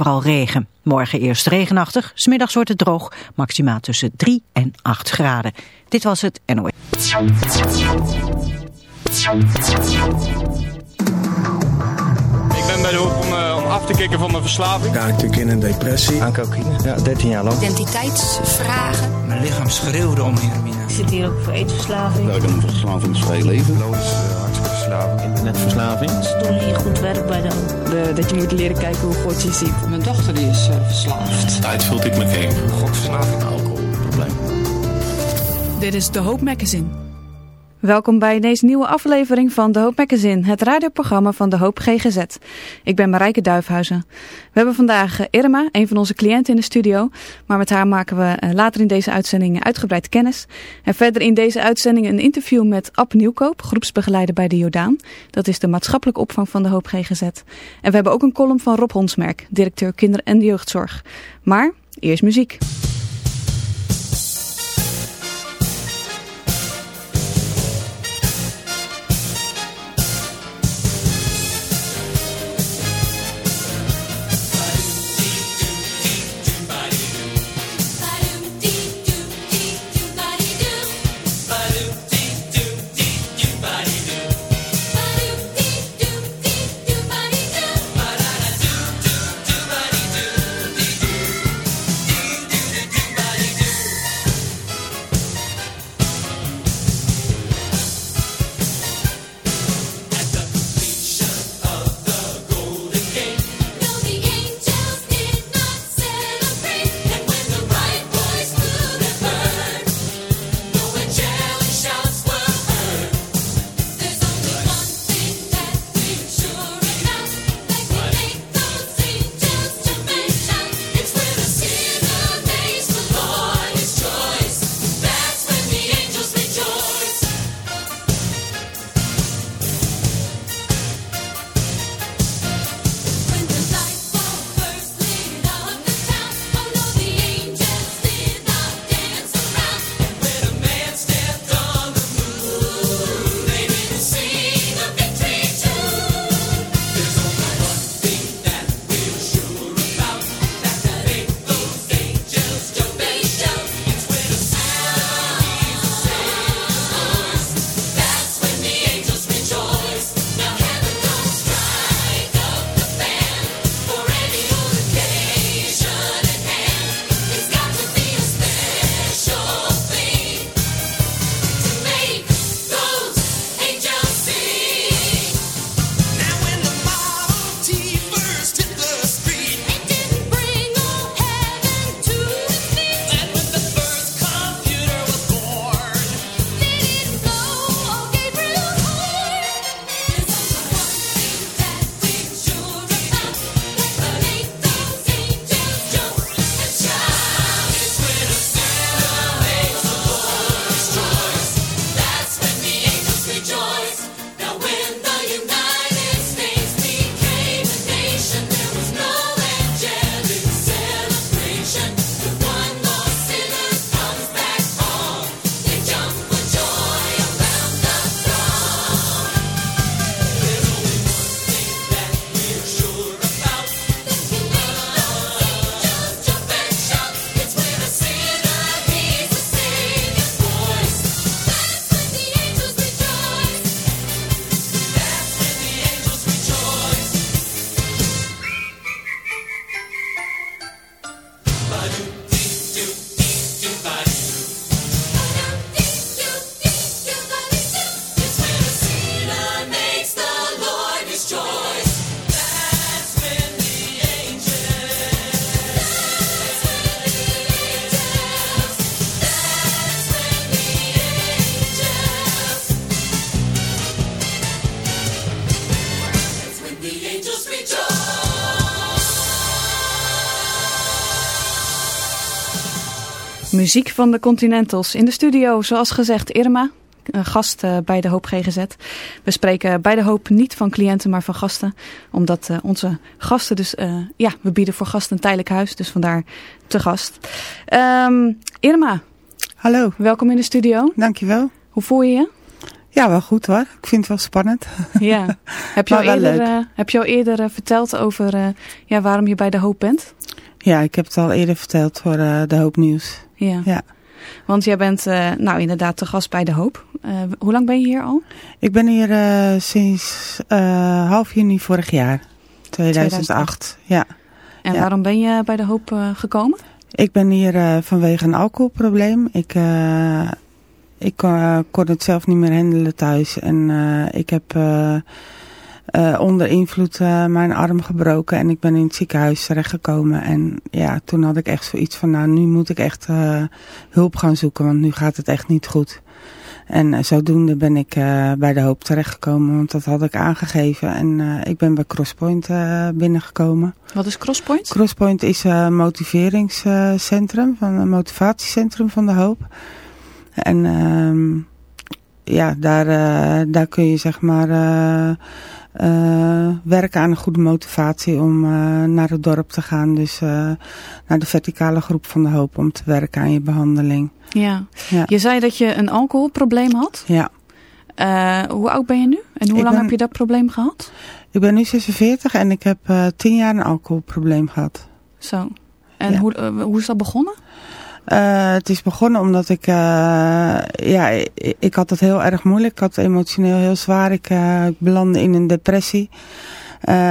overal regen. Morgen eerst regenachtig, smiddags wordt het droog, maximaal tussen 3 en 8 graden. Dit was het NOS. Ik ben bij de hoek om, uh, om af te kicken van mijn verslaving. Ja, natuurlijk in een depressie. Aan cocaïne, ja, 13 jaar lang. Identiteitsvragen. Mijn lichaam schreeuwde om heroïne. Ik zit hier ook voor eetverslaving. Ja, ik heb een verslavingsvrij leven. Loodse uh, hartverslaving. Internetverslaving. Ze doen hier goed werk bij de de, Dat je moet leren kijken hoe God je ziet. Mijn dochter die is uh, verslaafd. Tijd vult ik me geen. Gokverslaving. Alcoholprobleem. Dit is De Hoop Magazine. Welkom bij deze nieuwe aflevering van De Hoop Magazine, het radioprogramma van De Hoop GGZ. Ik ben Marijke Duifhuizen. We hebben vandaag Irma, een van onze cliënten in de studio, maar met haar maken we later in deze uitzending uitgebreid kennis. En verder in deze uitzending een interview met Ab Nieuwkoop, groepsbegeleider bij de Jordaan. Dat is de maatschappelijke opvang van De Hoop GGZ. En we hebben ook een column van Rob Honsmerk, directeur kinder- en jeugdzorg. Maar eerst muziek. Muziek van de Continentals. In de studio, zoals gezegd, Irma, een gast uh, bij de Hoop GGZ. We spreken bij de Hoop niet van cliënten, maar van gasten. Omdat uh, onze gasten dus, uh, ja, we bieden voor gasten een tijdelijk huis. Dus vandaar te gast. Um, Irma. Hallo. Welkom in de studio. Dankjewel. Hoe voel je je? Ja, wel goed hoor. Ik vind het wel spannend. Ja. Heb je, al eerder, uh, heb je al eerder uh, verteld over ja, waarom je bij De Hoop bent? Ja, ik heb het al eerder verteld voor De Hoop Nieuws. Ja. ja. Want jij bent nou inderdaad te gast bij De Hoop. hoe lang ben je hier al? Ik ben hier sinds half juni vorig jaar. 2008. 2008. Ja. En ja. waarom ben je bij De Hoop gekomen? Ik ben hier vanwege een alcoholprobleem. Ik ik kon het zelf niet meer handelen thuis. En ik heb uh, onder invloed mijn arm gebroken. En ik ben in het ziekenhuis terechtgekomen. En ja, toen had ik echt zoiets van, nou nu moet ik echt hulp gaan zoeken. Want nu gaat het echt niet goed. En zodoende ben ik bij de hoop terechtgekomen. Want dat had ik aangegeven. En ik ben bij Crosspoint binnengekomen. Wat is Crosspoint? Crosspoint is een motiveringscentrum. Van een motivatiecentrum van de hoop. En uh, ja, daar, daar kun je zeg maar uh, werken aan een goede motivatie om naar het dorp te gaan. Dus naar de verticale groep van de hoop om te werken aan je behandeling. Ja. ja. Je zei dat je een alcoholprobleem had. Ja. hoe oud ben je nu? En hoe ik lang ben, heb je dat probleem gehad? Ik ben nu 46 en ik heb tien jaar een alcoholprobleem gehad. Zo. En ja. hoe, hoe is dat begonnen? Uh, het is begonnen omdat ik, uh, ja, ik, had het heel erg moeilijk. Ik had het emotioneel heel zwaar. Ik, uh, belandde in een depressie.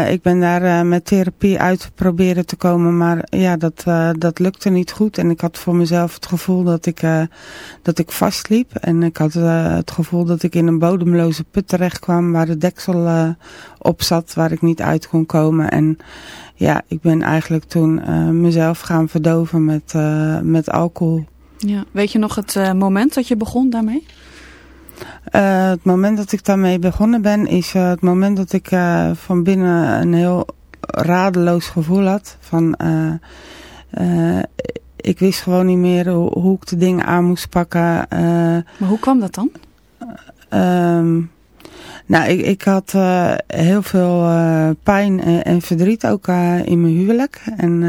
Ik ben daar met therapie uit proberen te komen, maar ja, dat, dat lukte niet goed. En ik had voor mezelf het gevoel dat ik, dat ik vastliep. En ik had het gevoel dat ik in een bodemloze put terecht kwam waar de deksel op zat, waar ik niet uit kon komen. En ja, ik ben eigenlijk toen mezelf gaan verdoven met, met alcohol. Ja. Weet je nog het moment dat je begon daarmee? Het moment dat ik daarmee begonnen ben is het moment dat ik van binnen een heel radeloos gevoel had. Van, ik wist gewoon niet meer hoe, hoe, ik de dingen aan moest pakken. maar hoe kwam dat dan? Um, nou, ik, ik had heel veel pijn en, en, verdriet ook in mijn huwelijk. En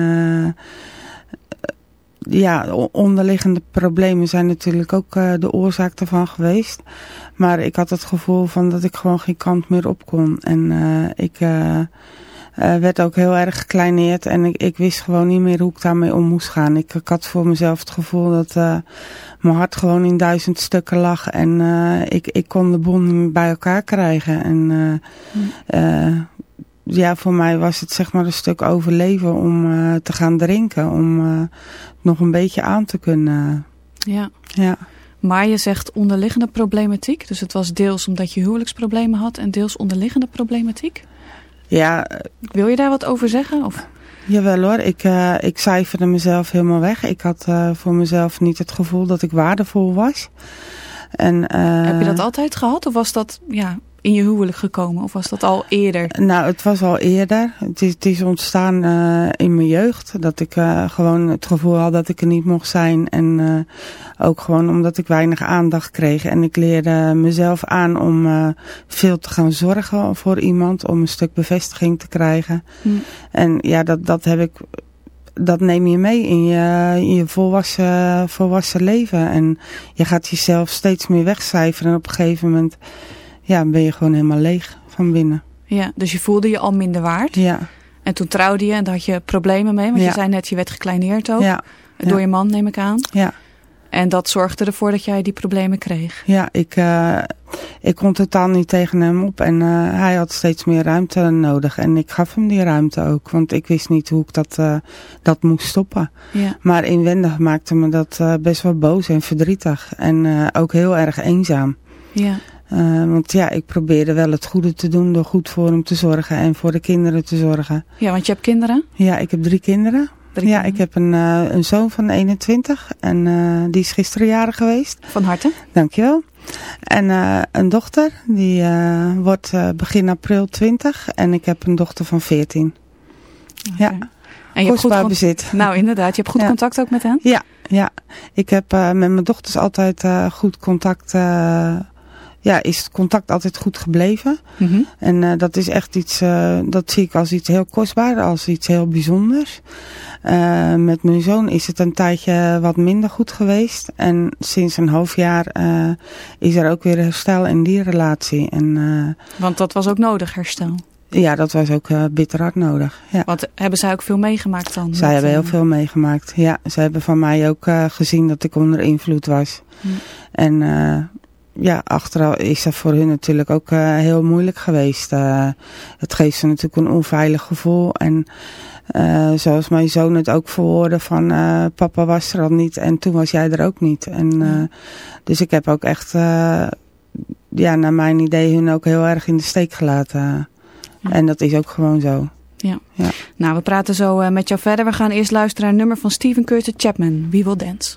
ja, onderliggende problemen zijn natuurlijk ook de oorzaak daarvan geweest. Maar ik had het gevoel van dat ik gewoon geen kant meer op kon. En ik werd ook heel erg gekleineerd en ik, ik, wist gewoon niet meer hoe ik daarmee om moest gaan. Ik, ik had voor mezelf het gevoel dat mijn hart gewoon in duizend stukken lag. En ik, ik kon de bon niet bij elkaar krijgen. En uh, ja, voor mij was het zeg maar een stuk overleven om te gaan drinken. Om nog een beetje aan te kunnen. Ja. ja. Maar je zegt onderliggende problematiek. Dus het was deels omdat je huwelijksproblemen had en deels onderliggende problematiek. Ja. Wil je daar wat over zeggen? Of... Jawel hoor, ik, uh, ik cijferde mezelf helemaal weg. Ik had uh, voor mezelf niet het gevoel dat ik waardevol was. En, uh, Heb je dat altijd gehad of was dat ja, in je huwelijk gekomen of was dat al eerder? Nou, het was al eerder. Het is, het is ontstaan in mijn jeugd. Dat ik gewoon het gevoel had dat ik er niet mocht zijn. En ook gewoon omdat ik weinig aandacht kreeg. En ik leerde mezelf aan om veel te gaan zorgen voor iemand. Om een stuk bevestiging te krijgen. Mm. En ja, dat, dat heb ik... Dat neem je mee in je, in je volwassen, volwassen leven. En je gaat jezelf steeds meer wegcijferen. En op een gegeven moment ja, ben je gewoon helemaal leeg van binnen. Ja, dus je voelde je al minder waard. Ja. En toen trouwde je en daar had je problemen mee. Want ja. je zei net, je werd gekleineerd ook. Ja. Door je man, neem ik aan. Ja. En dat zorgde ervoor dat jij die problemen kreeg? Ja, ik, uh, ik kon totaal niet tegen hem op. En uh, hij had steeds meer ruimte nodig. En ik gaf hem die ruimte ook. Want ik wist niet hoe ik dat, uh, dat moest stoppen. Ja. Maar inwendig maakte me dat best wel boos en verdrietig. En ook heel erg eenzaam. Ja. Want ja, ik probeerde wel het goede te doen door goed voor hem te zorgen. En voor de kinderen te zorgen. Ja, want je hebt kinderen? Ja, ik heb drie kinderen. Drie ja, ik heb een, uh, een zoon van 21 en uh, die is gisteren jarig geweest. Van harte. Dankjewel. En een dochter, die wordt begin april 20 en ik heb een dochter van 14. Okay. Ja, en je kostbaar hebt goed bezit. Nou inderdaad, je hebt goed ja. contact ook met hen? Ja, ja. ik heb met mijn dochters altijd goed contact ja, is het contact altijd goed gebleven. Mm -hmm. En uh, dat is echt iets, uh, dat zie ik als iets heel kostbaar, als iets heel bijzonders. Uh, met mijn zoon is het een tijdje wat minder goed geweest. En sinds een half jaar uh, is er ook weer herstel in die relatie. En, uh, Want dat was ook nodig, herstel? Ja, dat was ook bitter hard nodig. Ja. Want hebben zij ook veel meegemaakt dan? Zij hebben heel veel meegemaakt, ja. Ze hebben van mij ook gezien dat ik onder invloed was. En ja, achteraf is dat voor hun natuurlijk ook uh, heel moeilijk geweest. Uh, het geeft ze natuurlijk een onveilig gevoel. En uh, zoals mijn zoon het ook verwoordde van papa was er al niet en toen was jij er ook niet. En, dus ik heb ook echt, ja, naar mijn idee hun ook heel erg in de steek gelaten. Ja. En dat is ook gewoon zo. Ja. ja. Nou, we praten zo met jou verder. We gaan eerst luisteren naar een nummer van Steven Curtis Chapman, We Will Dance.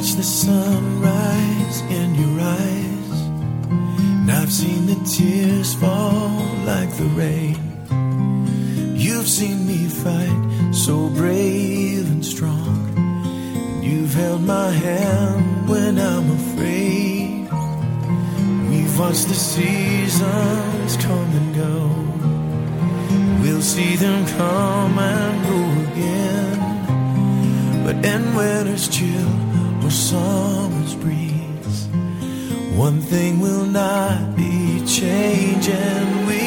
Watch the sunrise in your eyes, and I've seen the tears fall like the rain. You've seen me fight so brave and strong, and you've held my hand when I'm afraid. We've watched the seasons come and go, we'll see them come and go again. But in winter's chill, summer's breeze. One thing will not be changing. We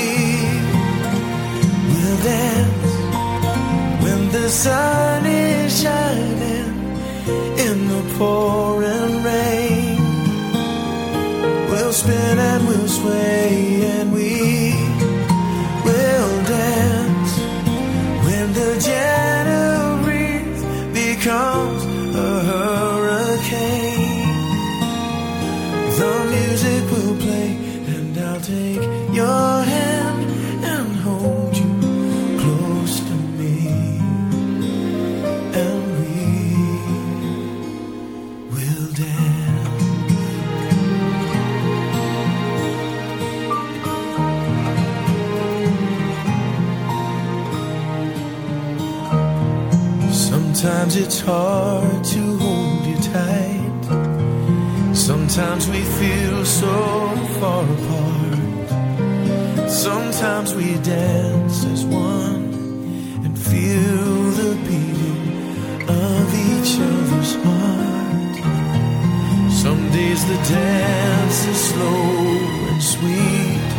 will dance when the sun is shining in the pouring rain. We'll spin and we'll sway. It's hard to hold you tight. Sometimes we feel so far apart. Sometimes we dance as one and feel the beating of each other's heart. Some days the dance is slow and sweet.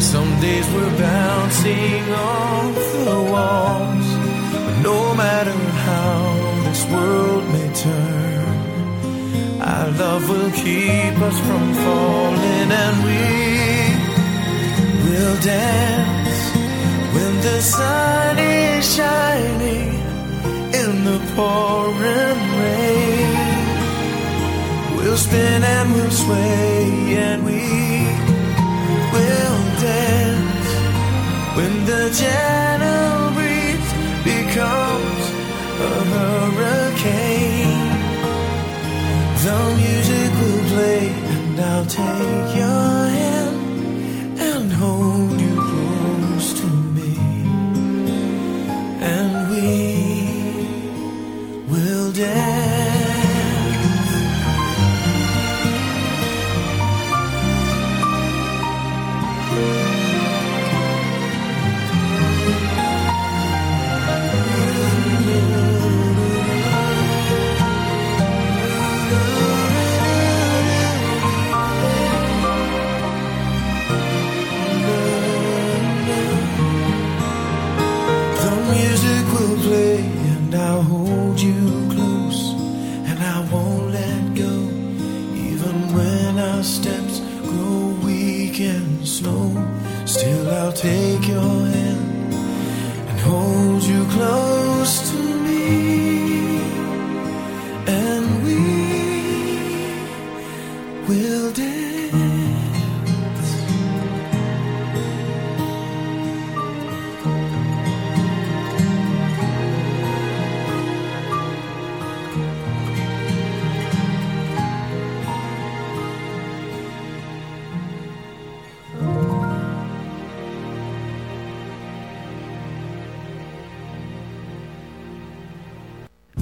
Some days we're bouncing off the walls. But no matter how this world may turn. Our love will keep us from falling, and we will dance when the sun is shining in the pouring rain. We'll spin and we'll sway, and we will dance when the gentle breeze becomes a hurricane. The music will play, and I'll take your hand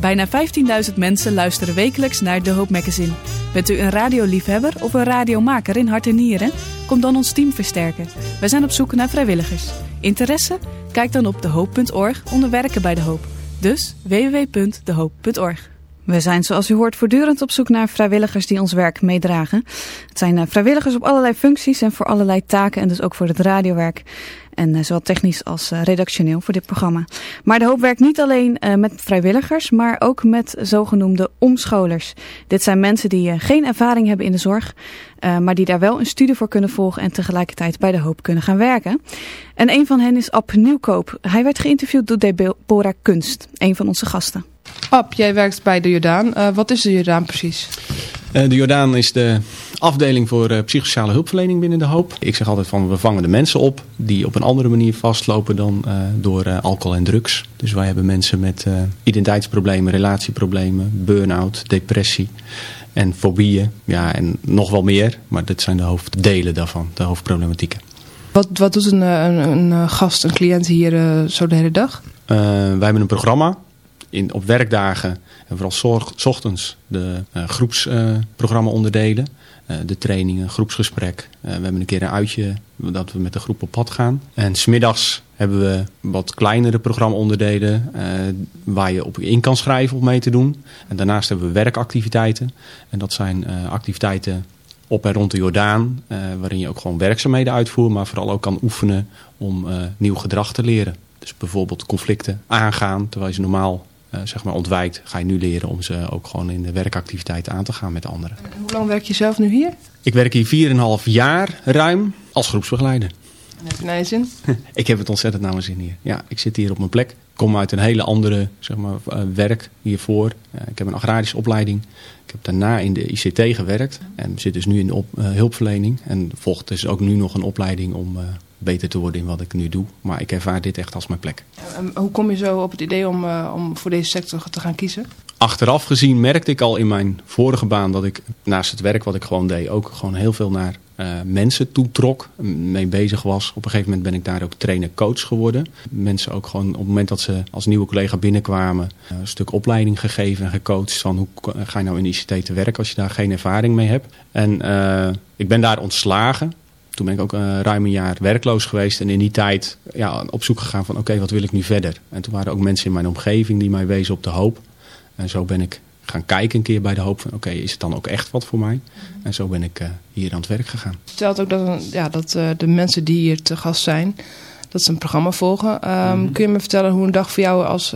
Bijna 15.000 mensen luisteren wekelijks naar De Hoop Magazine. Bent u een radioliefhebber of een radiomaker in hart en nieren? Kom dan ons team versterken. Wij zijn op zoek naar vrijwilligers. Interesse? Kijk dan op dehoop.org onder werken bij De Hoop. Dus www.dehoop.org. We zijn zoals u hoort voortdurend op zoek naar vrijwilligers die ons werk meedragen. Het zijn eh, vrijwilligers op allerlei functies en voor allerlei taken en dus ook voor het radiowerk. En uh, zowel technisch als uh, redactioneel voor dit programma. Maar de hoop werkt niet alleen met vrijwilligers, maar ook met zogenoemde omscholers. Dit zijn mensen die geen ervaring hebben in de zorg, maar die daar wel een studie voor kunnen volgen en tegelijkertijd bij de hoop kunnen gaan werken. En een van hen is Ab Nieuwkoop. Hij werd geïnterviewd door Deborah Kunst, een van onze gasten. Ab, jij werkt bij de Jordaan. Uh, wat is de Jordaan precies? Uh, de Jordaan is de afdeling voor uh, psychosociale hulpverlening binnen de hoop. Ik zeg altijd van we vangen de mensen op die op een andere manier vastlopen dan door alcohol en drugs. Dus wij hebben mensen met identiteitsproblemen, relatieproblemen, burn-out, depressie en fobieën. Ja, en nog wel meer, maar dit zijn de hoofddelen daarvan, de hoofdproblematieken. Wat, wat doet een, een, een gast, een cliënt hier zo de hele dag? wij hebben een programma in, op werkdagen en vooral zorg, ochtends de uh, groepsprogramma uh, onderdelen. Uh, de trainingen, groepsgesprek. we hebben een keer een uitje dat we met de groep op pad gaan. En smiddags hebben we wat kleinere programma-onderdelen waar je op in kan schrijven om mee te doen. En daarnaast hebben we werkactiviteiten. En dat zijn activiteiten op en rond de Jordaan, waarin je ook gewoon werkzaamheden uitvoert, maar vooral ook kan oefenen om nieuw gedrag te leren. Dus bijvoorbeeld conflicten aangaan, terwijl je ze normaal zeg maar ontwijkt, ga je nu leren om ze ook gewoon in de werkactiviteiten aan te gaan met anderen. En hoe lang werk je zelf nu hier? Ik werk hier 4,5 jaar ruim als groepsbegeleider. En heb je naar je zin? ik heb het ontzettend naar mijn zin hier. Ja, ik zit hier op mijn plek. Ik kom uit een hele andere zeg maar, uh, werk hiervoor. Ik heb een agrarische opleiding. Ik heb daarna in de ICT gewerkt. En zit dus nu in de op, hulpverlening. En volgt dus ook nu nog een opleiding om beter te worden in wat ik nu doe. Maar ik ervaar dit echt als mijn plek. En hoe kom je zo op het idee om, uh, om voor deze sector te gaan kiezen? Achteraf gezien merkte ik al in mijn vorige baan dat ik naast het werk wat ik gewoon deed... ook gewoon heel veel naar uh, mensen toetrok, mee bezig was. Op een gegeven moment ben ik daar ook trainer-coach geworden. Mensen ook gewoon op het moment dat ze als nieuwe collega binnenkwamen... Uh, een stuk opleiding gegeven en gecoacht van hoe ga je nou in ICT te werken als je daar geen ervaring mee hebt. En ik ben daar ontslagen toen ben ik ook uh, ruim een jaar werkloos geweest. En in die tijd ja, op zoek gegaan van oké, okay, wat wil ik nu verder? En toen waren er ook mensen in mijn omgeving die mij wezen op de hoop. En zo ben ik gaan kijken een keer bij de hoop van oké, okay, is het dan ook echt wat voor mij? En zo ben ik uh, hier aan het werk gegaan. Vertelt ook dat, ja, dat uh, de mensen die hier te gast zijn, dat ze een programma volgen. Um, mm. Kun je me vertellen hoe een dag voor jou als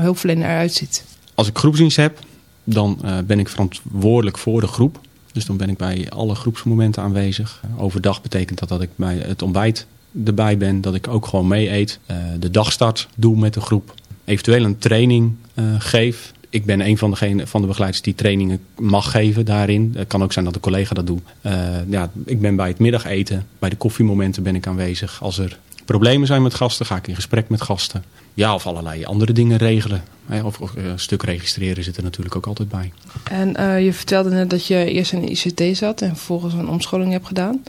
hulpverlener eruit ziet? Als ik groepsdienst heb, dan ben ik verantwoordelijk voor de groep. Dus dan ben ik bij alle groepsmomenten aanwezig. Overdag betekent dat dat ik bij het ontbijt erbij ben. Dat ik ook gewoon mee eet. Uh, de dagstart doe met de groep. Eventueel een training uh, geef. Ik ben een van, degene, van de begeleiders die trainingen mag geven daarin. Het kan ook zijn dat een collega dat doet. Uh, ja, ik ben bij het middageten, bij de koffiemomenten ben ik aanwezig. Als er problemen zijn met gasten, ga ik in gesprek met gasten. Ja, of allerlei andere dingen regelen. Of, of een stuk registreren zit er natuurlijk ook altijd bij. En uh, je vertelde net dat je eerst in de ICT zat en vervolgens een omscholing hebt gedaan.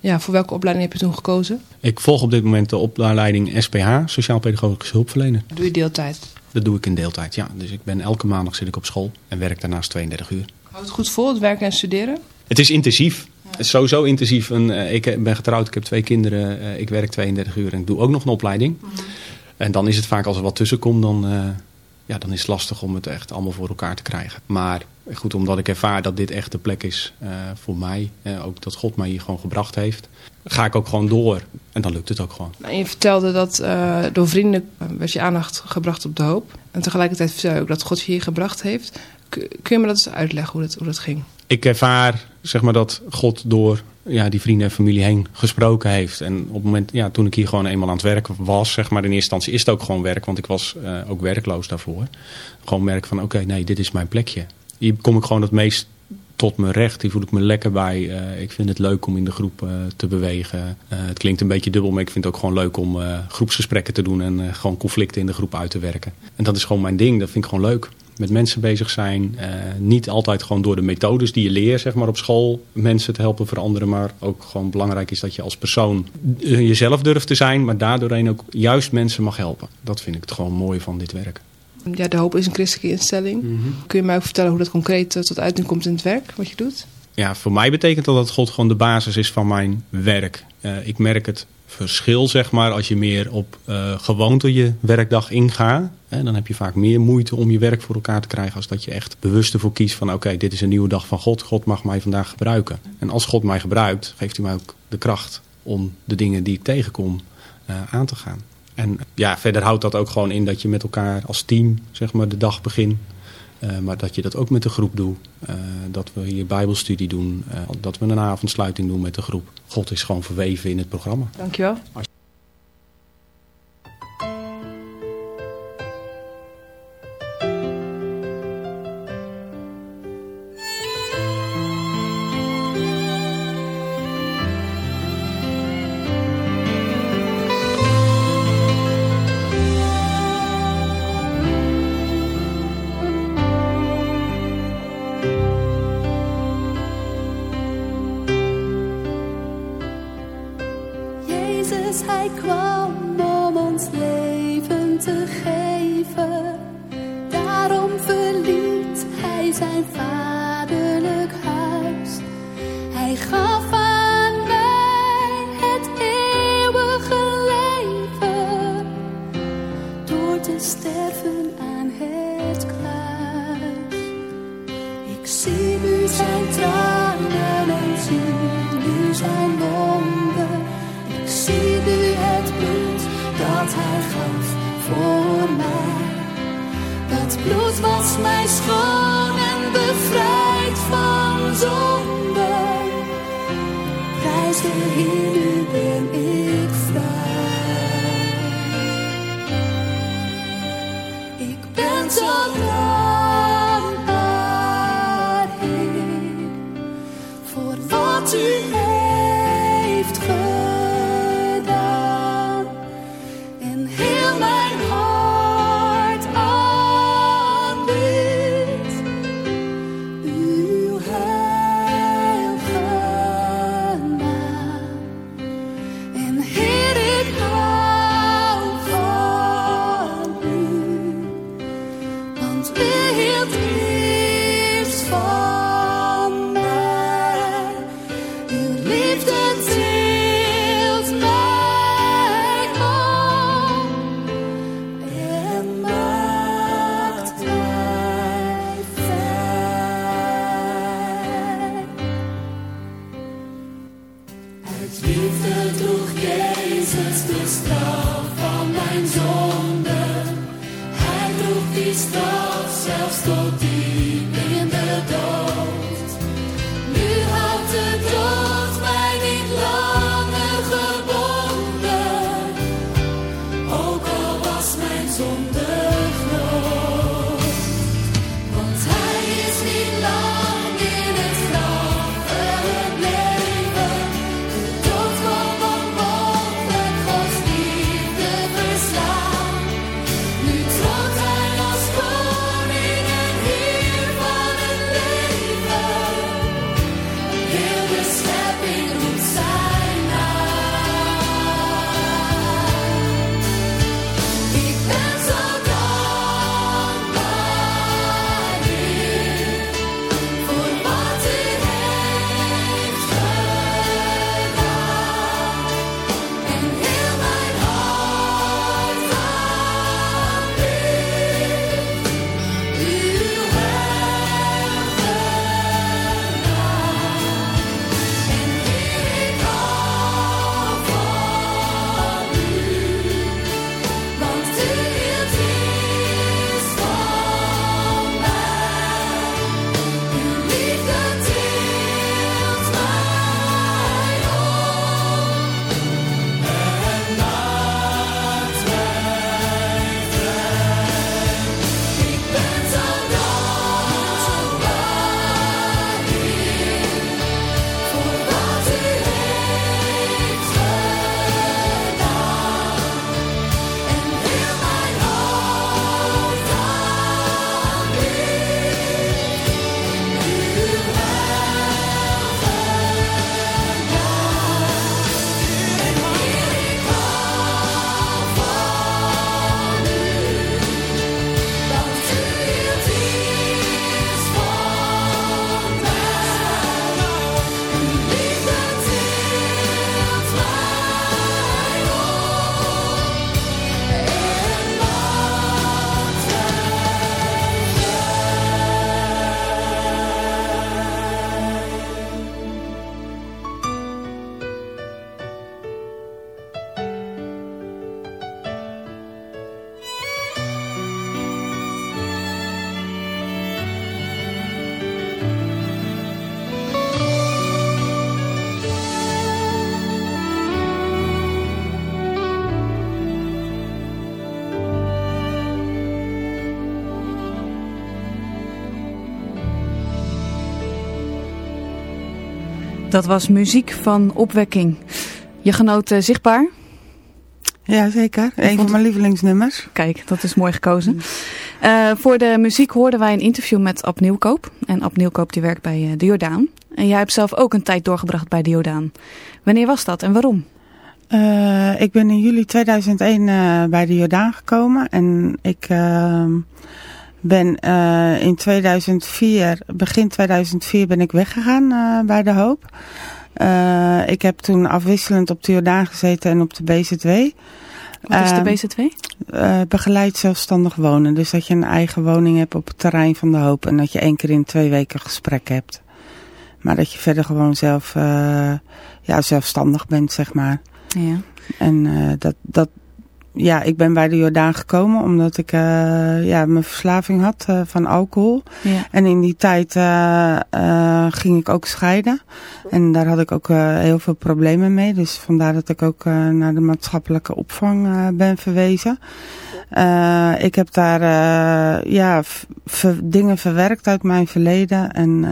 Ja, voor welke opleiding heb je toen gekozen? Ik volg op dit moment de opleiding SPH, Sociaal Pedagogische Hulpverlener. Doe je deeltijd? Dat doe ik in deeltijd, ja. Dus ik ben elke maandag zit ik op school en werk daarnaast 32 uur. Houdt het goed vol, het werken en studeren? Het is intensief. Ja. Het is sowieso intensief. En, uh, ik ben getrouwd, ik heb twee kinderen, uh, ik werk 32 uur en ik doe ook nog een opleiding. Mm -hmm. En dan is het vaak als er wat tussen komt, dan, uh, ja, dan is het lastig om het echt allemaal voor elkaar te krijgen. Maar goed, omdat ik ervaar dat dit echt de plek is uh, voor mij, uh, ook dat God mij hier gewoon gebracht heeft, ga ik ook gewoon door. En dan lukt het ook gewoon. Nou, je vertelde dat uh, door vrienden werd je aandacht gebracht op de hoop. En tegelijkertijd vertel je ook dat God je hier gebracht heeft. Kun je me dat eens uitleggen hoe dat, hoe dat ging? Ik ervaar zeg maar, dat God door ja, die vrienden en familie heen gesproken heeft. En op het moment, ja, toen ik hier gewoon eenmaal aan het werk was, zeg maar, in eerste instantie is het ook gewoon werk, want ik was uh, ook werkloos daarvoor. Gewoon merk van, oké, nee, dit is mijn plekje. Hier kom ik gewoon het meest tot mijn recht. Hier voel ik me lekker bij. Uh, ik vind het leuk om in de groep uh, te bewegen. Het klinkt een beetje dubbel, maar ik vind het ook gewoon leuk om groepsgesprekken te doen en gewoon conflicten in de groep uit te werken. En dat is gewoon mijn ding. Dat vind ik gewoon leuk met mensen bezig zijn. Uh, niet altijd gewoon door de methodes die je leert zeg maar, op school mensen te helpen veranderen. Maar ook gewoon belangrijk is dat je als persoon jezelf durft te zijn. Maar daardoorheen ook juist mensen mag helpen. Dat vind ik het gewoon mooi van dit werk. Ja, de hoop is een christelijke instelling. Kun je mij ook vertellen hoe dat concreet eh, tot uiting komt in het werk, wat je doet? Ja, voor mij betekent dat dat God gewoon de basis is van mijn werk. Eh, ik merk het verschil, zeg maar, als je meer op eh, gewoonte je werkdag ingaat. Hè, dan heb je vaak meer moeite om je werk voor elkaar te krijgen... als dat je echt bewust ervoor kiest van... oké, dit is een nieuwe dag van God. God mag mij vandaag gebruiken. En als God mij gebruikt, geeft hij mij ook de kracht... om de dingen die ik tegenkom uh, aan te gaan. En ja, verder houdt dat ook gewoon in dat je met elkaar als team zeg maar, de dag begint. Uh, maar dat je dat ook met de groep doet. Uh, dat we hier bijbelstudie doen. Uh, dat we een avondsluiting doen met de groep. God is gewoon verweven in het programma. Dankjewel. Dat was muziek van opwekking. Je genoot uh, zichtbaar? Ja, zeker. Een van mijn lievelingsnummers. Kijk, dat is mooi gekozen. Uh, voor de muziek hoorden wij een interview met Ab Nieuwkoop. En Ab Nieuwkoop die werkt bij uh, de Jordaan. En jij hebt zelf ook een tijd doorgebracht bij de Jordaan. Wanneer was dat en waarom? Uh, ik ben in juli 2001 bij de Jordaan gekomen. En ik ehm, ben in 2004, begin 2004 ben ik weggegaan bij de Hoop. ik heb toen afwisselend op de Jordaan gezeten en op de BZW. Wat is de BZW? Uh, begeleid zelfstandig wonen. Dus dat je een eigen woning hebt op het terrein van de hoop. En dat je één keer in twee weken gesprek hebt. Maar dat je verder gewoon zelf ja, zelfstandig bent, zeg maar. Ja. En dat, dat, ja, ik ben bij de Jordaan gekomen omdat ik uh, ja, mijn verslaving had uh, van alcohol. Ja. En in die tijd uh, ging ik ook scheiden. En daar had ik ook heel veel problemen mee. Dus vandaar dat ik ook naar de maatschappelijke opvang ben verwezen. ik heb daar ja, dingen verwerkt uit mijn verleden. En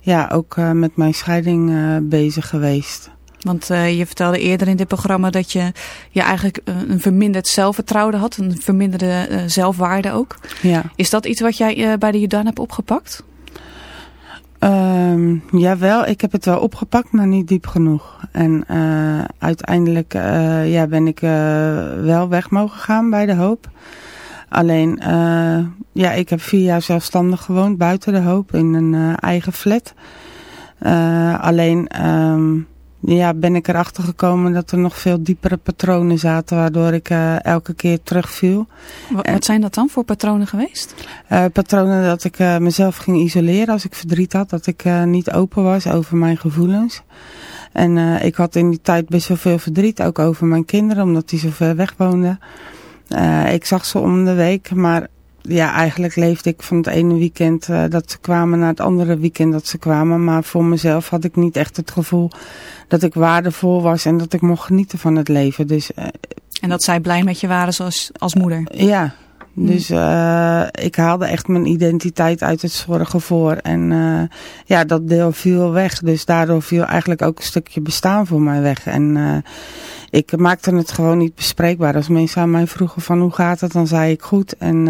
ja, ook met mijn scheiding bezig geweest. Want uh, je vertelde eerder in dit programma dat je, je eigenlijk een verminderd zelfvertrouwen had. Een verminderde uh, zelfwaarde ook. Ja. Is dat iets wat jij uh, bij de Jordaan hebt opgepakt? Um, jawel, ik heb het wel opgepakt, maar niet diep genoeg. En uiteindelijk ja, ben ik wel weg mogen gaan bij de hoop. Alleen, ja, ik heb vier jaar zelfstandig gewoond buiten de hoop in een eigen flat. alleen... Um, ja, ben ik erachter gekomen dat er nog veel diepere patronen zaten, waardoor ik uh, elke keer terugviel. Wat, wat, zijn dat dan voor patronen geweest? Uh, patronen dat ik uh, mezelf ging isoleren als ik verdriet had, dat ik niet open was over mijn gevoelens. En ik had in die tijd best wel veel verdriet, ook over mijn kinderen, omdat die zo ver weg woonden. ik zag ze om de week, maar ja, eigenlijk leefde ik van het ene weekend uh, dat ze kwamen naar het andere weekend dat ze kwamen. Maar voor mezelf had ik niet echt het gevoel dat ik waardevol was en dat ik mocht genieten van het leven. Dus, uh, en dat zij blij met je waren zoals als moeder? Ja, dus uh, ik haalde echt mijn identiteit uit het zorgen voor. En uh, ja, dat deel viel weg. Dus daardoor viel eigenlijk ook een stukje bestaan voor mij weg. En uh, ik maakte het gewoon niet bespreekbaar. Als mensen aan mij vroegen van hoe gaat het, dan zei ik goed. En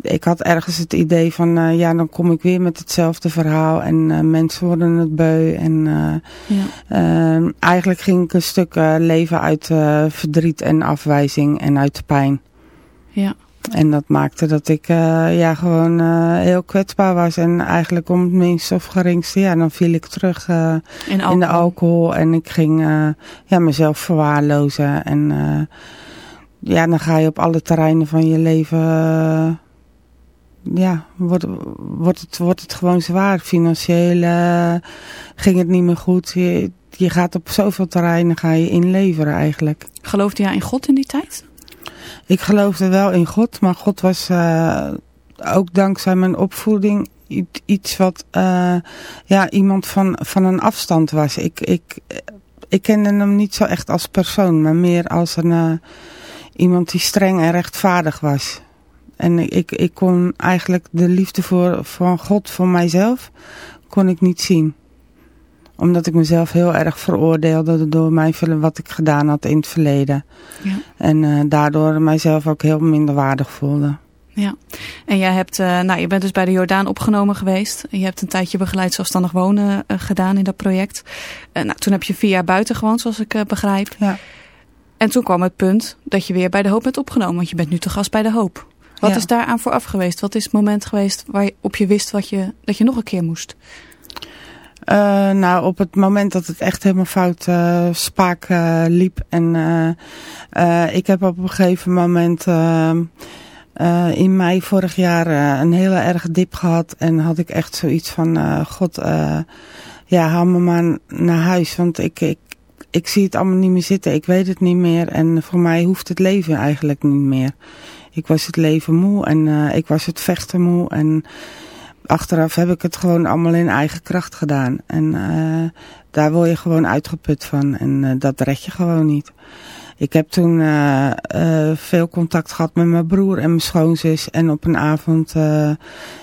ik had ergens het idee van ja, dan kom ik weer met hetzelfde verhaal. En mensen worden het beu. En ja. eigenlijk ging ik een stuk leven uit verdriet en afwijzing en uit pijn. Ja. En dat maakte dat ik uh, ja, gewoon uh, heel kwetsbaar was. En eigenlijk om het minste of geringste, ja, dan viel ik terug uh, in, in, de alcohol. En ik ging ja, mezelf verwaarlozen. En ja, dan ga je op alle terreinen van je leven... ja, wordt, wordt, het, wordt het gewoon zwaar. Financieel ging het niet meer goed. Je, je gaat op zoveel terreinen ga je inleveren eigenlijk. Geloofde jij in God in die tijd? Ik geloofde wel in God, maar God was uh, ook dankzij mijn opvoeding iets wat uh, ja, iemand van, van een afstand was. Ik, ik, ik kende hem niet zo echt als persoon, maar meer als een, uh, iemand die streng en rechtvaardig was. En ik, ik kon eigenlijk de liefde voor, van God voor mijzelf kon ik niet zien omdat ik mezelf heel erg veroordeelde door mij, wat ik gedaan had in het verleden. Ja. En uh, daardoor mijzelf ook heel minder waardig voelde. Ja, en jij hebt, uh, nou, je bent dus bij de Jordaan opgenomen geweest. Je hebt een tijdje begeleid zelfstandig wonen uh, gedaan in dat project. nou, toen heb je vier jaar buiten gewoond, zoals ik begrijp. Ja. En toen kwam het punt dat je weer bij de Hoop bent opgenomen, want je bent nu te gast bij de Hoop. Wat ja. is daaraan vooraf geweest? Wat is het moment geweest waarop je wist wat je, dat je nog een keer moest? Uh, nou, op het moment dat het echt helemaal fout uh, spaak uh, liep. En ik heb op een gegeven moment in mei vorig jaar een hele erg dip gehad. En had ik echt zoiets van, god, ja, haal me maar naar huis. Want ik, ik, ik zie het allemaal niet meer zitten. Ik weet het niet meer. En voor mij hoeft het leven eigenlijk niet meer. Ik was het leven moe en ik was het vechten moe. En achteraf heb ik het gewoon allemaal in eigen kracht gedaan. En uh, daar word je gewoon uitgeput van. En uh, dat red je gewoon niet. Ik heb toen uh, veel contact gehad met mijn broer en mijn schoonzus. En op een avond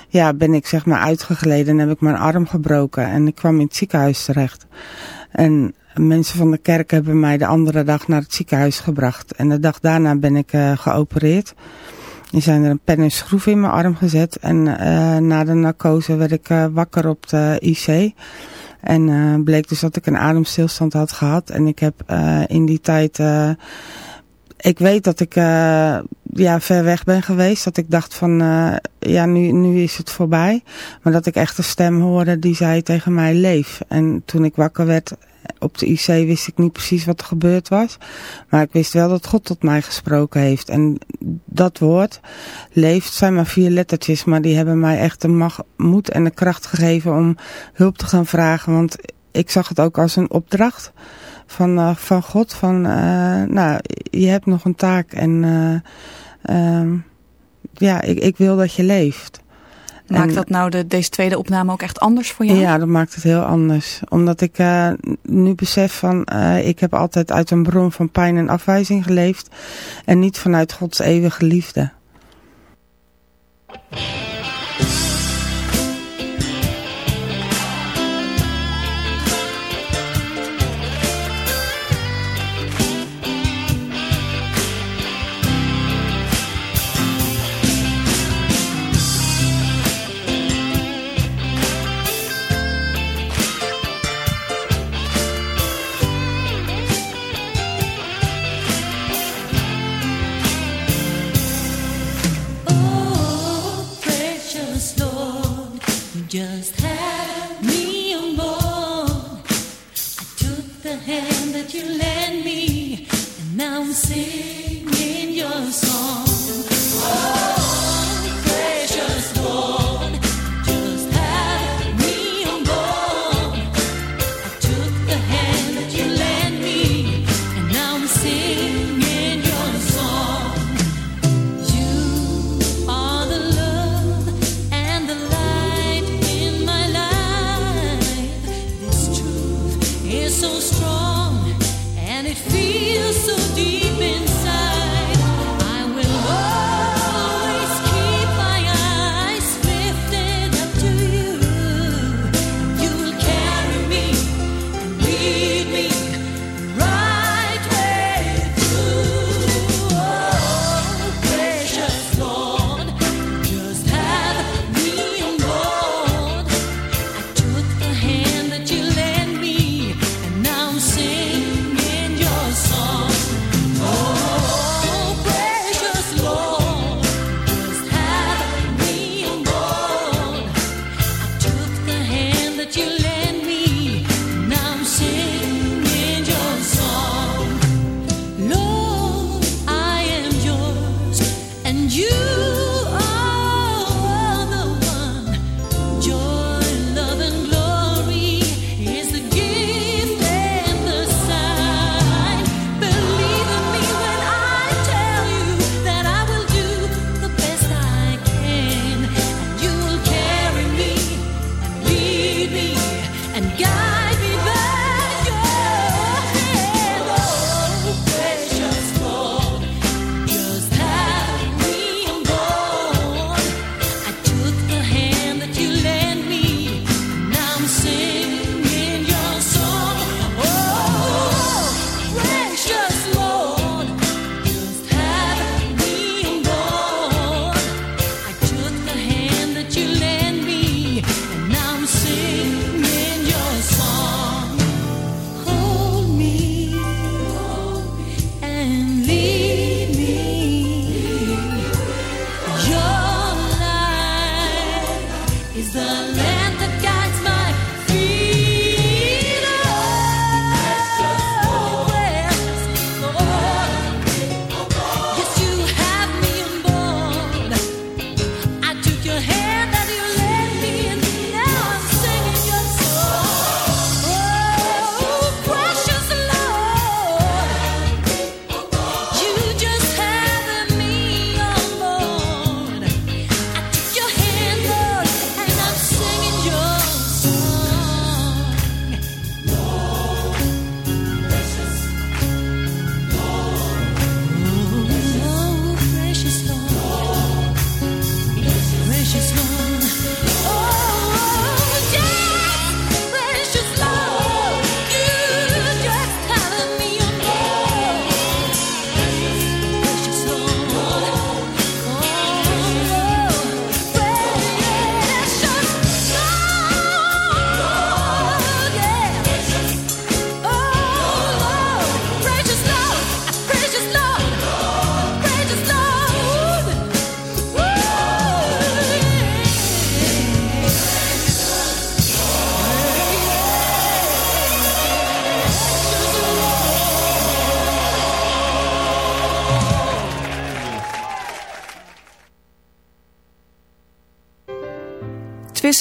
ja, ben ik zeg maar uitgegleden en heb ik mijn arm gebroken. En ik kwam in het ziekenhuis terecht. En mensen van de kerk hebben mij de andere dag naar het ziekenhuis gebracht. En de dag daarna ben ik geopereerd. Er zijn er een pen en schroef in mijn arm gezet. En uh, na de narcose werd ik uh, wakker op de IC. En uh, bleek dus dat ik een ademstilstand had gehad. En ik heb in die tijd... ik weet dat ik ja, ver weg ben geweest. Dat ik dacht van, ja, nu, nu is het voorbij. Maar dat ik echt een stem hoorde die zei tegen mij, leef. En toen ik wakker werd, op de IC wist ik niet precies wat er gebeurd was. Maar ik wist wel dat God tot mij gesproken heeft. En dat woord, leeft, zijn maar vier lettertjes. Maar die hebben mij echt de mag, moed en de kracht gegeven om hulp te gaan vragen. Want ik zag het ook als een opdracht van, uh, van God. Van, uh, nou, je hebt nog een taak en uh, ja, ik, ik wil dat je leeft. Maakt dat nou de, deze tweede opname ook echt anders voor jou? Ja, dat maakt het heel anders. Omdat ik nu besef van, ik heb altijd uit een bron van pijn en afwijzing geleefd. En niet vanuit Gods eeuwige liefde.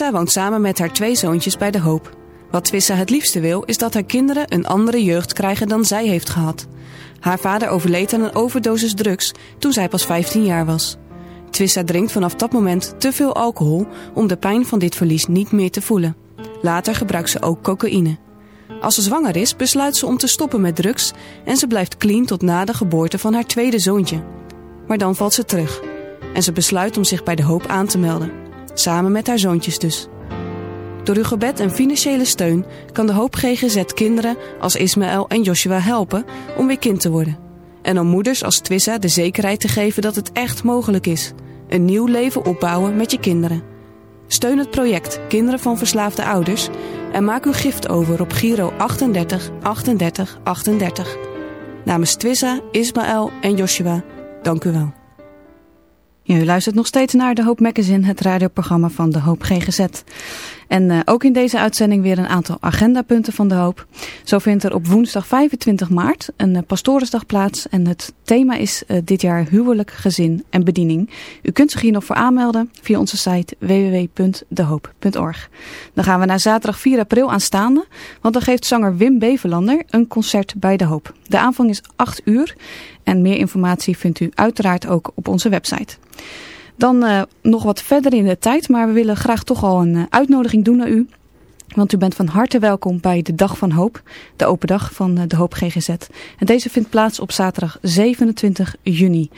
Twissa woont samen met haar twee zoontjes bij De Hoop. Wat Twissa het liefste wil, is dat haar kinderen een andere jeugd krijgen dan zij heeft gehad. Haar vader overleed aan een overdosis drugs toen zij pas 15 jaar was. Twissa drinkt vanaf dat moment te veel alcohol om de pijn van dit verlies niet meer te voelen. Later gebruikt ze ook cocaïne. Als ze zwanger is, besluit ze om te stoppen met drugs en ze blijft clean tot na de geboorte van haar tweede zoontje. Maar dan valt ze terug en ze besluit om zich bij de hoop aan te melden. Samen met haar zoontjes dus. Door uw gebed en financiële steun kan de Hoop GGZ kinderen als Ismaël en Joshua helpen om weer kind te worden. En om moeders als Twissa de zekerheid te geven dat het echt mogelijk is. Een nieuw leven opbouwen met je kinderen. Steun het project Kinderen van Verslaafde Ouders en maak uw gift over op Giro 38 38 38. Namens Twissa, Ismaël en Joshua, dank u wel. U luistert nog steeds naar De Hoop Magazine, het radioprogramma van De Hoop GGZ. En uh, ook in deze uitzending weer een aantal agendapunten van De Hoop. Zo vindt er op woensdag 25 maart een uh, pastorensdag plaats. En het thema is uh, dit jaar huwelijk, gezin en bediening. U kunt zich hier nog voor aanmelden via onze site www.dehoop.org. Dan gaan we naar zaterdag 4 april aanstaande. Want dan geeft zanger Wim Bevelander een concert bij De Hoop. De aanvang is 8 uur. En meer informatie vindt u uiteraard ook op onze website. Dan uh, nog wat verder in de tijd, maar we willen graag toch al een uh, uitnodiging doen naar u. Want u bent van harte welkom bij de Dag van Hoop, de open dag van uh, de Hoop GGZ. En deze vindt plaats op zaterdag 27 juni.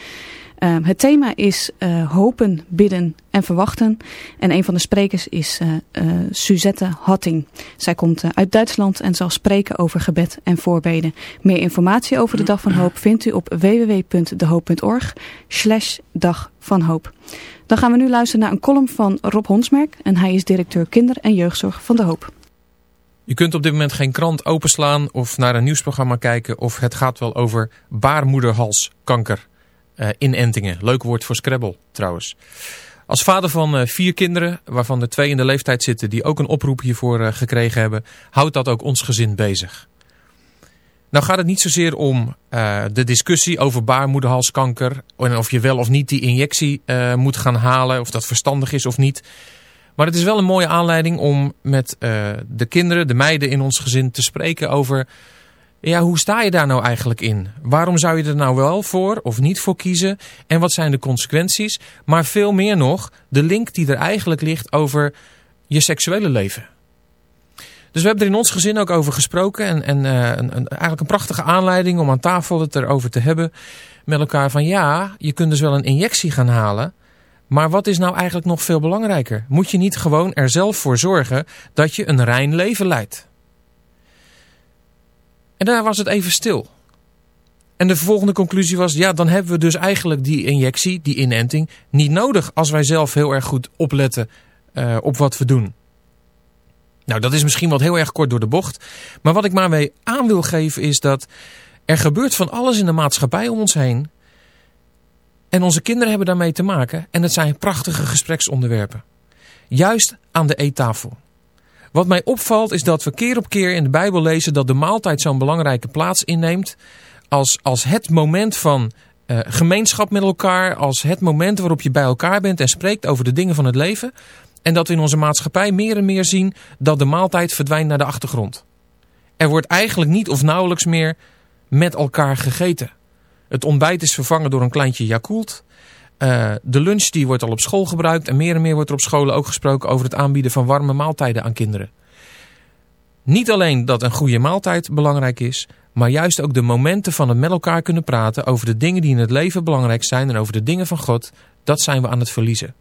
Uh, het thema is uh, hopen, bidden en verwachten. En een van de sprekers is uh, Suzette Hatting. Zij komt uit Duitsland en zal spreken over gebed en voorbeden. Meer informatie over de Dag van Hoop vindt u op www.dehoop.org slash Dag van Hoop. Dan gaan we nu luisteren naar een column van Rob Honsmerk. En hij is directeur kinder- en jeugdzorg van De Hoop. Je kunt op dit moment geen krant openslaan of naar een nieuwsprogramma kijken... of het gaat wel over baarmoederhalskanker. Uh, inentingen. Leuk woord voor Scrabble trouwens. Als vader van uh, vier kinderen, waarvan er twee in de leeftijd zitten die ook een oproep hiervoor uh, gekregen hebben, houdt dat ook ons gezin bezig. Nou gaat het niet zozeer om de discussie over baarmoederhalskanker en of je wel of niet die injectie moet gaan halen, of dat verstandig is of niet. Maar het is wel een mooie aanleiding om met de kinderen, de meiden in ons gezin te spreken over ja, hoe sta je daar nou eigenlijk in? Waarom zou je er nou wel voor of niet voor kiezen? En wat zijn de consequenties? Maar veel meer nog, de link die er eigenlijk ligt over je seksuele leven. Dus we hebben er in ons gezin ook over gesproken. En, en uh, een, een, eigenlijk een prachtige aanleiding om aan tafel het erover te hebben. Met elkaar van ja, je kunt dus wel een injectie gaan halen. Maar wat is nou eigenlijk nog veel belangrijker? Moet je niet gewoon er zelf voor zorgen dat je een rein leven leidt? En daar was het even stil. En de volgende conclusie was, ja, dan hebben we dus eigenlijk die injectie, die inenting, niet nodig als wij zelf heel erg goed opletten uh, op wat we doen. Nou, dat is misschien wat heel erg kort door de bocht. Maar wat ik maar mee aan wil geven is dat er gebeurt van alles in de maatschappij om ons heen. En onze kinderen hebben daarmee te maken. En het zijn prachtige gespreksonderwerpen. Juist aan de eettafel. Wat mij opvalt is dat we keer op keer in de Bijbel lezen dat de maaltijd zo'n belangrijke plaats inneemt. Als, als het moment van uh, gemeenschap met elkaar. Als het moment waarop je bij elkaar bent en spreekt over de dingen van het leven. En dat we in onze maatschappij meer en meer zien dat de maaltijd verdwijnt naar de achtergrond. Er wordt eigenlijk niet of nauwelijks meer met elkaar gegeten. Het ontbijt is vervangen door een kleintje Yakult. Uh, de lunch die wordt al op school gebruikt en meer en meer wordt er op scholen ook gesproken over het aanbieden van warme maaltijden aan kinderen. Niet alleen dat een goede maaltijd belangrijk is, maar juist ook de momenten van het met elkaar kunnen praten over de dingen die in het leven belangrijk zijn en over de dingen van God, dat zijn we aan het verliezen.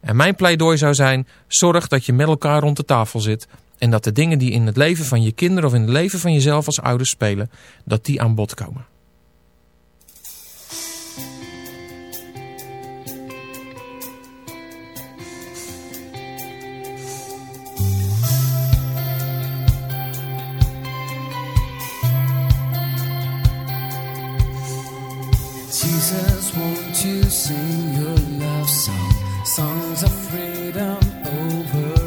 En mijn pleidooi zou zijn, zorg dat je met elkaar rond de tafel zit en dat de dingen die in het leven van je kinderen of in het leven van jezelf als ouders spelen, dat die aan bod komen. Jesus, won't you sing your love song? Songs of freedom over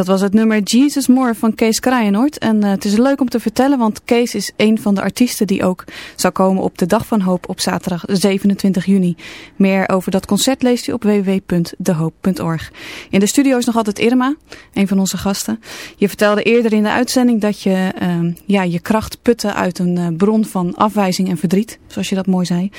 Dat was het nummer Jesus More van Kees Kraaienoord. En eh, het is leuk om te vertellen, want Kees is een van de artiesten die ook zou komen op de Dag van Hoop op zaterdag 27 juni. Meer over dat concert leest u op www.dehoop.org. In de studio is nog altijd Irma, een van onze gasten. Je vertelde eerder in de uitzending dat je ehm, ja, je kracht putte uit een eh, bron van afwijzing en verdriet, zoals je dat mooi zei.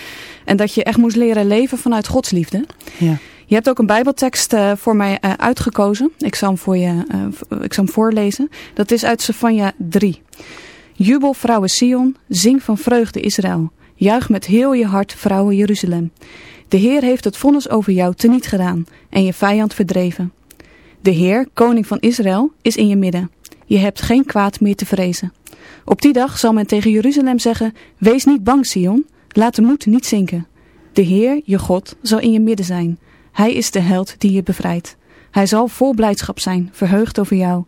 En dat je echt moest leren leven vanuit Gods liefde. Ja. Je hebt ook een bijbeltekst eh, voor mij eh, uitgekozen. Ik zal, hem voor je, eh, ik zal voorlezen. Dat is uit Sefania 3. Jubel vrouwen Sion, zing van vreugde Israël. Juich met heel je hart vrouwen Jeruzalem. De Heer heeft het vonnis over jou teniet gedaan en je vijand verdreven. De Heer, koning van Israël, is in je midden. Je hebt geen kwaad meer te vrezen. Op die dag zal men tegen Jeruzalem zeggen, wees niet bang Sion, laat de moed niet zinken. De Heer, je God, zal in je midden zijn. Hij is de held die je bevrijdt. Hij zal vol blijdschap zijn, verheugd over jou.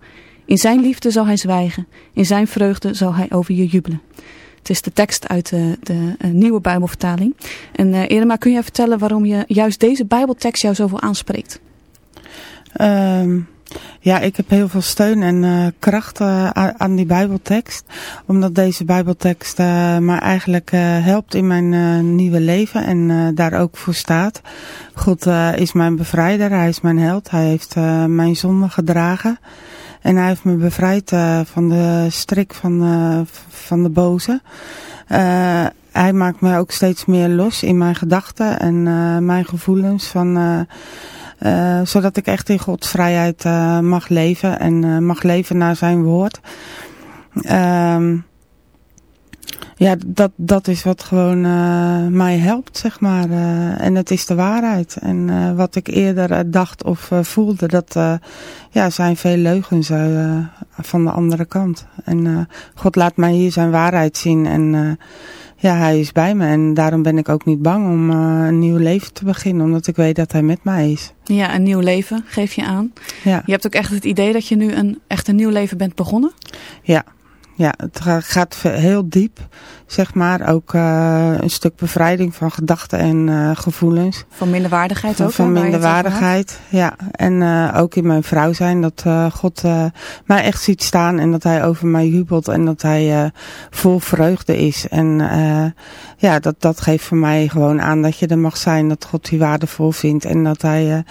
In zijn liefde zal hij zwijgen. In zijn vreugde zal hij over je jubelen. Het is de tekst uit de, de eh, nieuwe Bijbelvertaling. En uh, kun jij vertellen waarom je juist deze Bijbeltekst jou zoveel aanspreekt? Ehm, Ja, ik heb heel veel steun en uh, kracht uh, aan die Bijbeltekst. Omdat deze Bijbeltekst uh, mij eigenlijk helpt in mijn nieuwe leven en daar ook voor staat. God is mijn bevrijder, hij is mijn held, hij heeft mijn zonde gedragen. En hij heeft me bevrijd van de strik van, van de boze. hij maakt me ook steeds meer los in mijn gedachten en mijn gevoelens van uh, zodat ik echt in Gods vrijheid uh, mag leven en uh, mag leven naar zijn woord. Um, ja, dat, dat is wat gewoon mij helpt, zeg maar. en het is de waarheid. En wat ik eerder dacht of voelde, dat ja, zijn veel leugens van de andere kant. En God laat mij hier zijn waarheid zien en ja, hij is bij me en daarom ben ik ook niet bang om uh, een nieuw leven te beginnen, omdat ik weet dat hij met mij is. Ja, een nieuw leven geef je aan. Ja. Je hebt ook echt het idee dat je nu een echt een nieuw leven bent begonnen? Ja, ja, het gaat heel diep, zeg maar. Ook uh, een stuk bevrijding van gedachten en uh, gevoelens. Van minderwaardigheid ook? Van minderwaardigheid, ja. En uh, ook in mijn vrouw zijn, dat God mij echt ziet staan en dat hij over mij jubelt en dat hij vol vreugde is. En ja, dat, dat geeft voor mij gewoon aan dat je er mag zijn, dat God die waardevol vindt en dat hij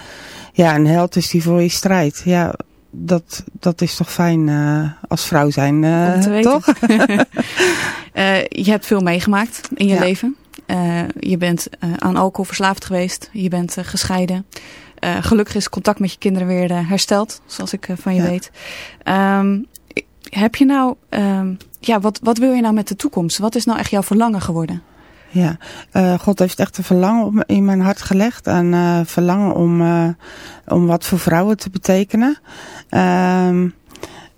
ja, een held is die voor je strijdt. Ja, dat, dat is toch fijn uh, als vrouw zijn, uh, toch? uh, je hebt veel meegemaakt in je ja. leven. je bent aan alcohol verslaafd geweest. Je bent gescheiden. gelukkig is contact met je kinderen weer hersteld, zoals ik van je ja. weet. Um, heb je nou, um, ja, wat, wat wil je nou met de toekomst? Wat is nou echt jouw verlangen geworden? Ja, uh, God heeft echt een verlangen op, in mijn hart gelegd. Een uh, verlangen om, uh, om wat voor vrouwen te betekenen. Uh,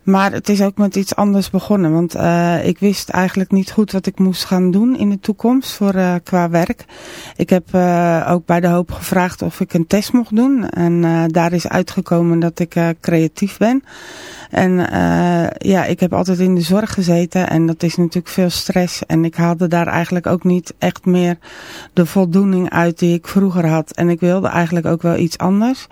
maar het is ook met iets anders begonnen. Want ik wist eigenlijk niet goed wat ik moest gaan doen in de toekomst voor, qua werk. Ik heb ook bij de hoop gevraagd of ik een test mocht doen. En daar is uitgekomen dat ik creatief ben. En uh, ja, ik heb altijd in de zorg gezeten en dat is natuurlijk veel stress. En ik haalde daar eigenlijk ook niet echt meer de voldoening uit die ik vroeger had. En ik wilde eigenlijk ook wel iets anders.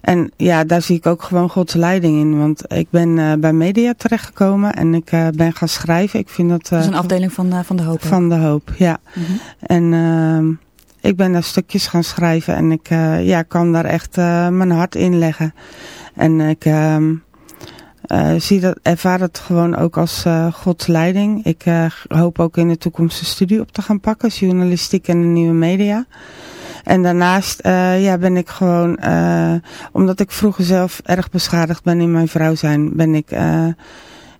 En ja, daar zie ik ook gewoon Gods leiding in. Want ik ben uh, bij media terechtgekomen en ik uh, ben gaan schrijven. Ik vind dat, dat is een afdeling van, van de hoop. Van de hoop, ja. Mm -hmm. En ehm, ik ben daar stukjes gaan schrijven en ik ja, kan daar echt mijn hart in leggen. En ik... Ehm, uh, zie dat, ervaar het gewoon ook als uh, Gods leiding. Ik uh, hoop ook in de toekomst een studie op te gaan pakken, journalistiek en de nieuwe media. En daarnaast ja, ben ik gewoon, omdat ik vroeger zelf erg beschadigd ben in mijn vrouw zijn, ben ik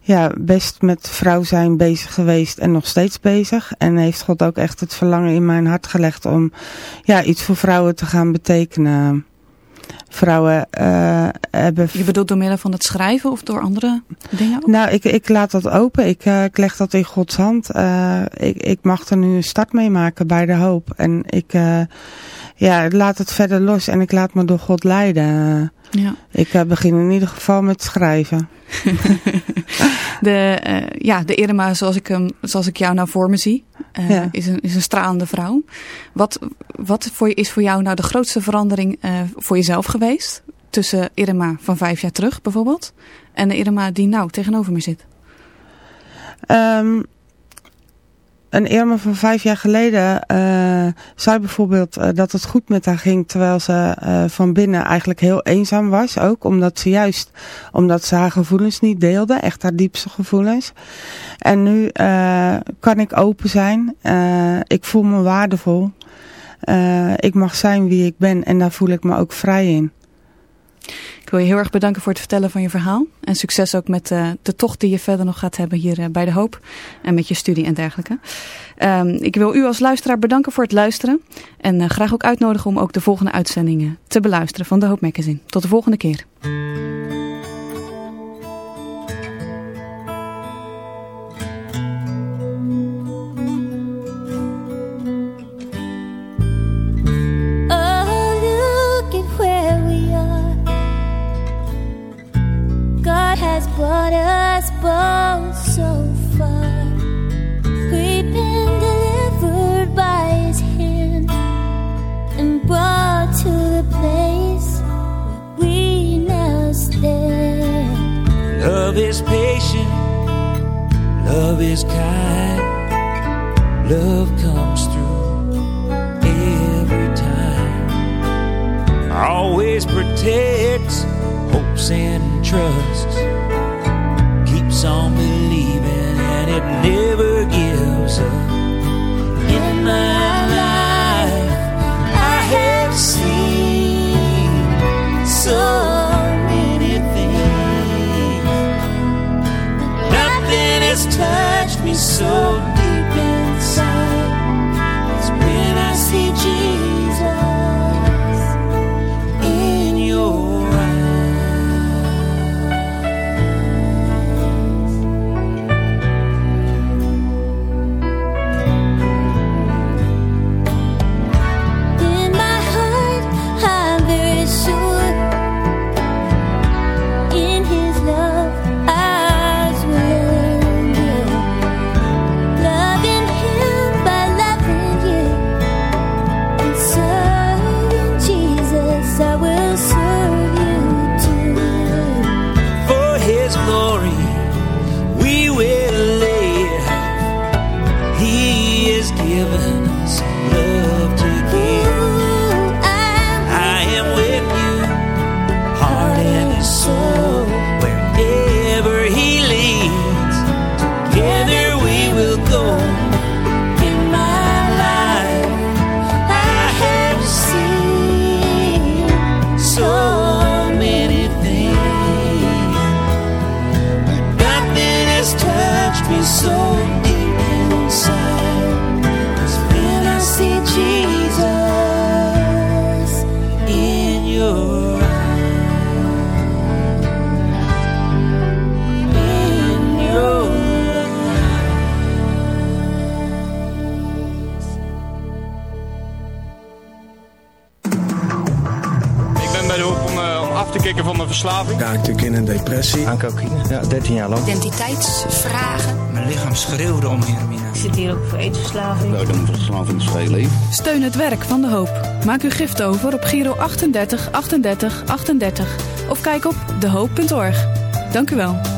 ja, best met vrouw zijn bezig geweest en nog steeds bezig. En heeft God ook echt het verlangen in mijn hart gelegd om ja, iets voor vrouwen te gaan betekenen vrouwen uh, hebben... Je bedoelt door middel van het schrijven of door andere dingen ook? Nou, ik, ik laat dat open. Ik, uh, ik leg dat in Gods hand. Uh, ik, ik mag er nu een start mee maken bij de hoop. En ik ja, laat het verder los en ik laat me door God leiden. Ja. Ik begin in ieder geval met schrijven. de, uh, ja, de Irma zoals ik, hem, zoals ik jou nou voor me zie, uh, ja. is, een, is een stralende vrouw. Wat, wat voor, is voor jou nou de grootste verandering uh, voor jezelf geweest? Tussen Irma van vijf jaar terug bijvoorbeeld en de Irma die nou tegenover me zit? Um, een Irma van vijf jaar geleden uh, zei bijvoorbeeld uh, dat het goed met haar ging. Terwijl ze uh, van binnen eigenlijk heel eenzaam was. Ook omdat ze juist, omdat ze haar gevoelens niet deelde. Echt haar diepste gevoelens. En nu kan ik open zijn. ik voel me waardevol. ik mag zijn wie ik ben. En daar voel ik me ook vrij in. Ik wil je heel erg bedanken voor het vertellen van je verhaal. En succes ook met uh, de tocht die je verder nog gaat hebben hier uh, bij De Hoop. En met je studie en dergelijke. Um, ik wil u als luisteraar bedanken voor het luisteren. En uh, graag ook uitnodigen om ook de volgende uitzendingen te beluisteren van De Hoop Magazine. Tot de volgende keer. brought us both so far. We've been delivered by His hand and brought to the place where we now stand. Love is patient, love is kind, love comes through every time. Always protects hopes and trusts keeps on believing and it never gives up. In my life, I have seen so many things. Nothing has touched me so Kerk van de Hoop. Maak uw gift over op Giro 38 38 38 of kijk op dehoop.org. Dank u wel.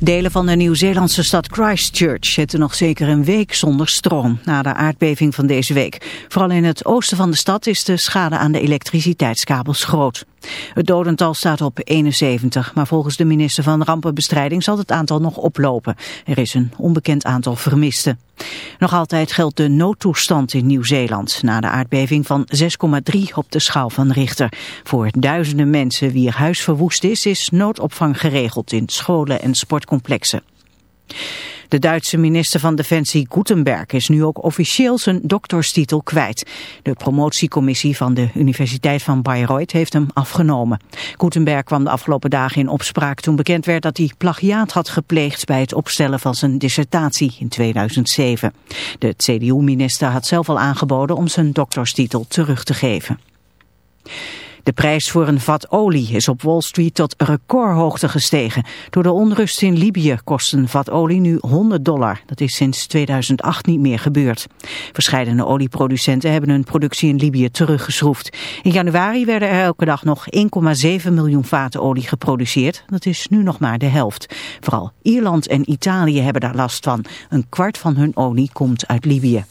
Delen van de Nieuw-Zeelandse stad Christchurch zitten nog zeker een week zonder stroom na de aardbeving van deze week. Vooral in het oosten van de stad is de schade aan de elektriciteitskabels groot. Het dodental staat op 71, maar volgens de minister van Rampenbestrijding zal het aantal nog oplopen. Er is een onbekend aantal vermisten. Nog altijd geldt de noodtoestand in Nieuw-Zeeland na de aardbeving van 6,3 op de schaal van Richter. Voor duizenden mensen wier huis verwoest is, is noodopvang geregeld in scholen en sportcomplexen. De Duitse minister van Defensie Gutenberg is nu ook officieel zijn doctorstitel kwijt. De promotiecommissie van de Universiteit van Bayreuth heeft hem afgenomen. Gutenberg kwam de afgelopen dagen in opspraak toen bekend werd dat hij plagiaat had gepleegd bij het opstellen van zijn dissertatie in 2007. De CDU-minister had zelf al aangeboden om zijn doctorstitel terug te geven. De prijs voor een vat olie is op Wall Street tot recordhoogte gestegen. Door de onrust in Libië kost een vat olie nu 100 dollar. Dat is sinds 2008 niet meer gebeurd. Verscheidene olieproducenten hebben hun productie in Libië teruggeschroefd. In januari werden er elke dag nog 1,7 miljoen vaten olie geproduceerd. Dat is nu nog maar de helft. Vooral Ierland en Italië hebben daar last van. Een kwart van hun olie komt uit Libië.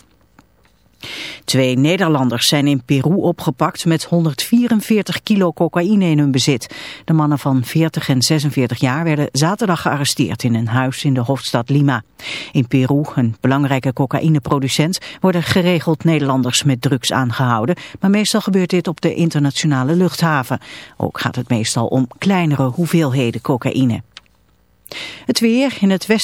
Twee Nederlanders zijn in Peru opgepakt met 144 kilo cocaïne in hun bezit. De mannen van 40 en 46 jaar werden zaterdag gearresteerd in een huis in de hoofdstad Lima. In Peru, een belangrijke cocaïneproducent, worden geregeld Nederlanders met drugs aangehouden. Maar meestal gebeurt dit op de internationale luchthaven. Ook gaat het meestal om kleinere hoeveelheden cocaïne. Het weer in het westen.